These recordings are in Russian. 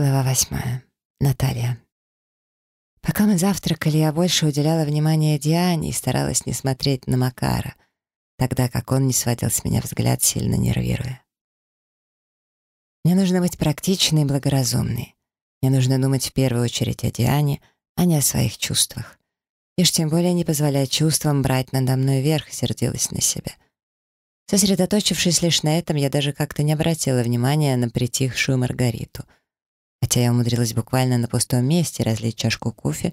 Глава восьмая. Наталья. Пока мы завтракали, я больше уделяла внимание Диане и старалась не смотреть на Макара, тогда как он не сводил с меня взгляд, сильно нервируя. Мне нужно быть практичной и благоразумной. Мне нужно думать в первую очередь о Диане, а не о своих чувствах. И тем более не позволять чувствам брать надо мной верх, сердилась на себя. Сосредоточившись лишь на этом, я даже как-то не обратила внимания на притихшую Маргариту — Хотя я умудрилась буквально на пустом месте разлить чашку кофе,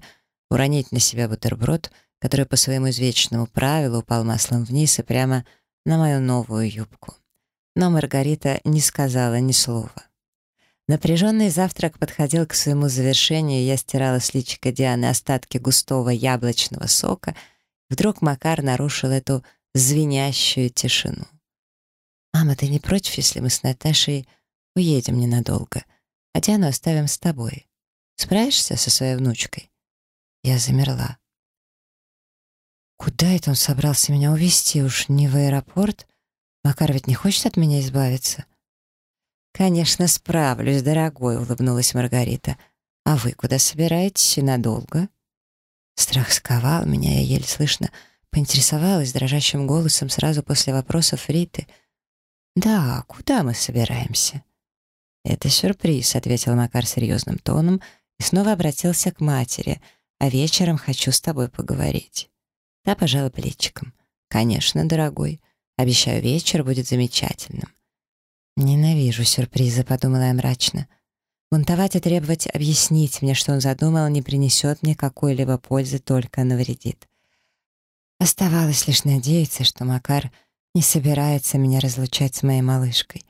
уронить на себя бутерброд, который по своему извечному правилу упал маслом вниз и прямо на мою новую юбку. Но Маргарита не сказала ни слова. Напряженный завтрак подходил к своему завершению, я стирала с личика Дианы остатки густого яблочного сока. Вдруг Макар нарушил эту звенящую тишину. «Мама, ты не против, если мы с Наташей уедем ненадолго?» А оставим с тобой. Справишься со своей внучкой?» Я замерла. «Куда это он собрался меня увезти? Уж не в аэропорт? Макар ведь не хочет от меня избавиться?» «Конечно, справлюсь, дорогой», — улыбнулась Маргарита. «А вы куда собираетесь и надолго?» Страх сковал меня, я еле слышно поинтересовалась дрожащим голосом сразу после вопросов Риты. «Да, куда мы собираемся?» «Это сюрприз», — ответил Макар серьезным тоном и снова обратился к матери. «А вечером хочу с тобой поговорить». Та пожала плечиком. «Конечно, дорогой. Обещаю, вечер будет замечательным». «Ненавижу сюрпризы», — подумала я мрачно. Бунтовать и требовать объяснить мне, что он задумал, не принесет мне какой-либо пользы, только навредит. Оставалось лишь надеяться, что Макар не собирается меня разлучать с моей малышкой.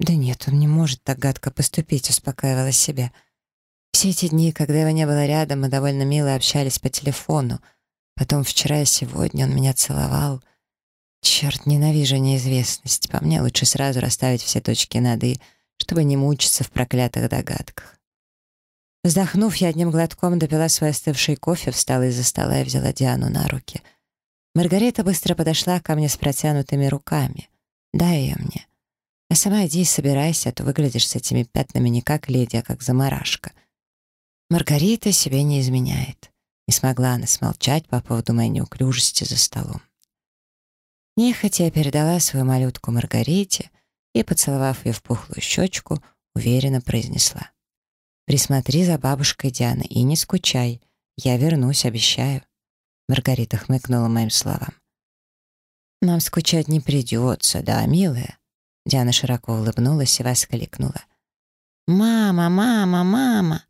«Да нет, он не может так гадко поступить», — успокаивала себя. Все эти дни, когда его не было рядом, мы довольно мило общались по телефону. Потом вчера и сегодня он меня целовал. Черт, ненавижу неизвестность. По мне лучше сразу расставить все точки над «и», чтобы не мучиться в проклятых догадках. Вздохнув, я одним глотком допила свой остывший кофе, встала из-за стола и взяла Диану на руки. Маргарита быстро подошла ко мне с протянутыми руками. «Дай ее мне». А сама иди и собирайся, а то выглядишь с этими пятнами не как леди, а как заморашка. Маргарита себе не изменяет. Не смогла она смолчать по поводу моей неуклюжести за столом. Нехотя я передала свою малютку Маргарите и, поцеловав ее в пухлую щечку, уверенно произнесла. «Присмотри за бабушкой Дианы и не скучай. Я вернусь, обещаю». Маргарита хмыкнула моим словам. «Нам скучать не придется, да, милая?» Диана широко улыбнулась и воскликнула. «Мама, мама, мама!»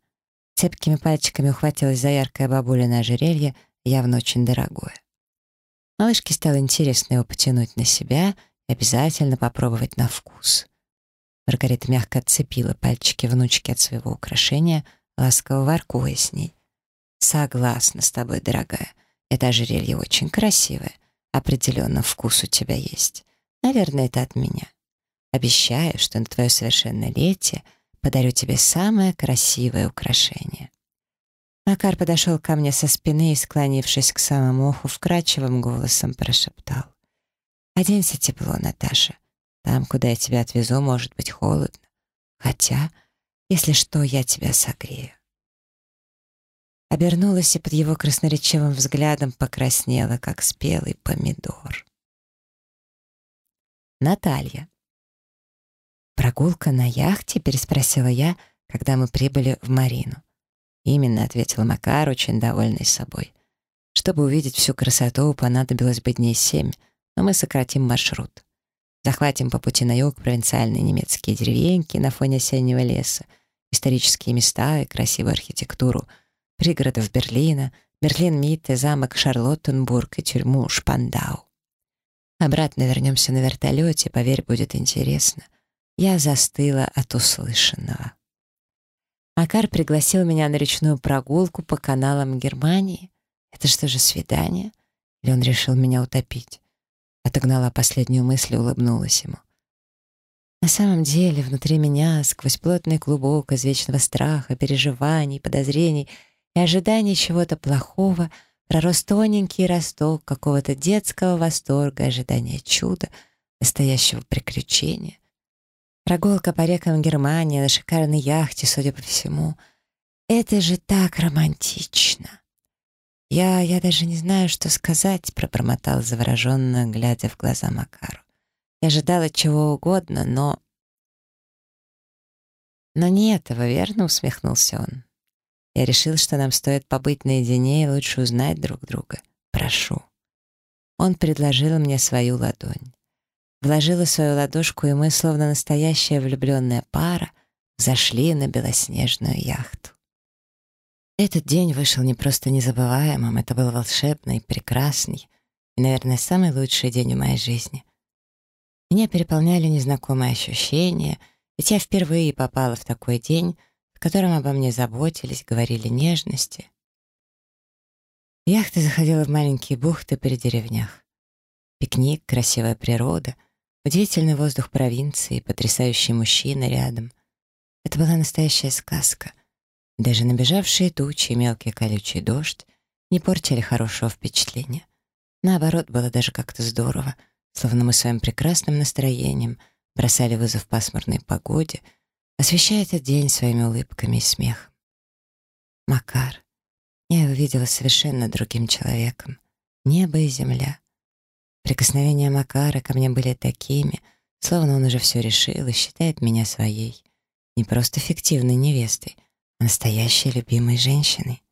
Цепкими пальчиками ухватилась за яркое бабулино ожерелье, явно очень дорогое. Малышке стало интересно его потянуть на себя и обязательно попробовать на вкус. Маргарита мягко отцепила пальчики внучки от своего украшения, ласково воркуя с ней. «Согласна с тобой, дорогая. Это ожерелье очень красивое. Определенно вкус у тебя есть. Наверное, это от меня. Обещаю, что на твое совершеннолетие подарю тебе самое красивое украшение». Макар подошел ко мне со спины и, склонившись к самому уху, вкрадчивым голосом прошептал. «Оденься тепло, Наташа. Там, куда я тебя отвезу, может быть холодно. Хотя, если что, я тебя согрею». Обернулась и под его красноречивым взглядом покраснела, как спелый помидор. Наталья. «Прогулка на яхте?» — переспросила я, когда мы прибыли в Марину. «Именно», — ответил Макар, очень довольный собой. «Чтобы увидеть всю красоту, понадобилось бы дней семь, но мы сократим маршрут. Захватим по пути на юг провинциальные немецкие деревеньки на фоне осеннего леса, исторические места и красивую архитектуру, пригородов Берлина, Берлин-Митте, замок Шарлоттенбург и тюрьму Шпандау. Обратно вернемся на вертолете, поверь, будет интересно. Я застыла от услышанного. Макар пригласил меня на речную прогулку по каналам Германии. Это что же, свидание? Или он решил меня утопить? Отогнала последнюю мысль и улыбнулась ему. На самом деле, внутри меня, сквозь плотный клубок из вечного страха, переживаний, подозрений и ожиданий чего-то плохого, пророс тоненький росток какого-то детского восторга, ожидания чуда, настоящего приключения. Прогулка по рекам Германии на шикарной яхте, судя по всему. Это же так романтично. Я, я даже не знаю, что сказать, пробормотал завороженно, глядя в глаза Макару. Я ожидала чего угодно, но... Но не этого, верно, усмехнулся он. Я решил, что нам стоит побыть наедине и лучше узнать друг друга. Прошу. Он предложил мне свою ладонь. Вложила свою ладошку, и мы, словно настоящая влюбленная пара, зашли на белоснежную яхту. Этот день вышел не просто незабываемым, это был волшебный, прекрасный и, наверное, самый лучший день в моей жизни. Меня переполняли незнакомые ощущения, ведь я впервые попала в такой день, в котором обо мне заботились, говорили нежности. Яхта заходила в маленькие бухты при деревнях. Пикник, красивая природа, удивительный воздух провинции, потрясающий мужчина рядом. Это была настоящая сказка. Даже набежавшие тучи и мелкий колючий дождь не портили хорошего впечатления. Наоборот, было даже как-то здорово — словно мы своим прекрасным настроением бросали вызов пасмурной погоде, освещая этот день своими улыбками и смехом. Макар. Я его видела совершенно другим человеком. Небо и земля. Прикосновения Макара ко мне были такими, словно он уже все решил и считает меня своей. Не просто фиктивной невестой, а настоящей любимой женщиной.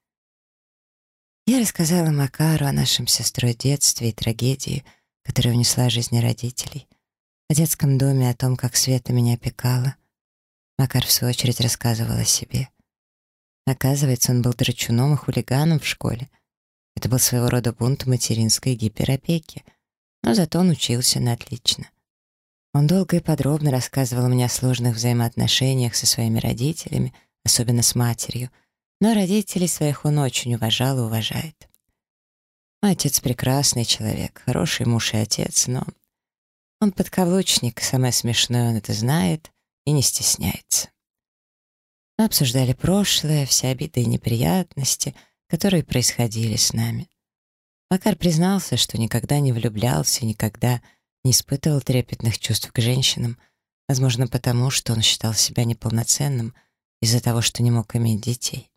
Я рассказала Макару о нашем сестрой детстве и трагедии — которая унесла жизни родителей, о детском доме, о том, как Света меня опекала. Макар, в свою очередь, рассказывал о себе. Оказывается, он был драчуном и хулиганом в школе. Это был своего рода бунт материнской гиперопеки, но зато он учился на отлично. Он долго и подробно рассказывал мне о сложных взаимоотношениях со своими родителями, особенно с матерью, но родителей своих он очень уважал и уважает. Мой отец прекрасный человек, хороший муж и отец, но он подкаблучник, самое смешное, он это знает и не стесняется. Мы обсуждали прошлое, все обиды и неприятности, которые происходили с нами. Макар признался, что никогда не влюблялся, никогда не испытывал трепетных чувств к женщинам, возможно, потому, что он считал себя неполноценным из-за того, что не мог иметь детей.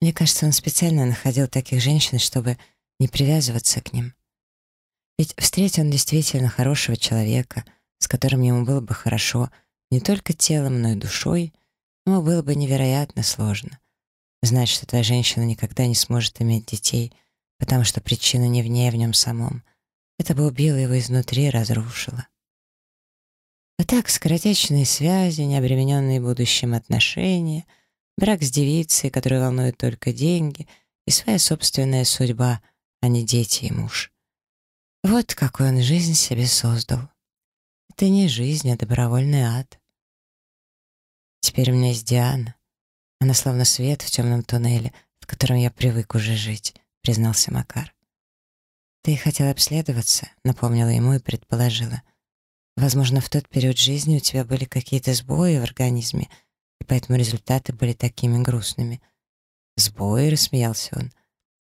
Мне кажется, он специально находил таких женщин, чтобы не привязываться к ним. Ведь встретил он действительно хорошего человека, с которым ему было бы хорошо не только телом, но и душой, ему было бы невероятно сложно. Знать, что твоя женщина никогда не сможет иметь детей, потому что причина не в ней, а в нем самом. Это бы убило его изнутри разрушило. А так, скоротечные связи, необремененные будущим отношения, брак с девицей, которую волнуют только деньги, и своя собственная судьба — а не дети и муж. Вот какой он жизнь себе создал. Это не жизнь, а добровольный ад. Теперь у меня есть Диана. Она словно свет в темном туннеле, в котором я привык уже жить, признался Макар. Ты хотела обследоваться, напомнила ему и предположила. Возможно, в тот период жизни у тебя были какие-то сбои в организме, и поэтому результаты были такими грустными. Сбои, рассмеялся он.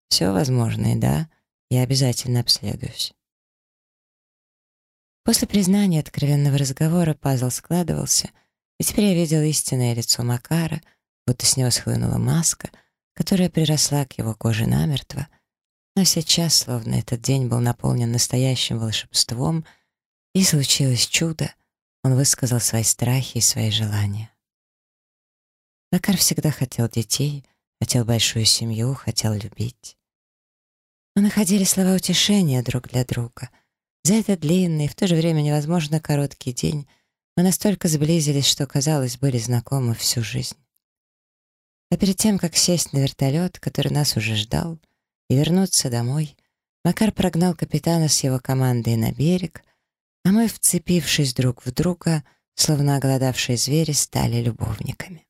Все возможно, и да, я обязательно обследуюсь. После признания откровенного разговора пазл складывался, и теперь я видел истинное лицо Макара, будто с него схлынула маска, которая приросла к его коже намертво, но сейчас, словно этот день был наполнен настоящим волшебством, и случилось чудо, он высказал свои страхи и свои желания. Макар всегда хотел детей, хотел большую семью, хотел любить. Мы находили слова утешения друг для друга. За этот длинный в то же время невозможно короткий день мы настолько сблизились, что, казалось, были знакомы всю жизнь. А перед тем, как сесть на вертолет, который нас уже ждал, и вернуться домой, Макар прогнал капитана с его командой на берег, а мы, вцепившись друг в друга, словно оголодавшие звери, стали любовниками.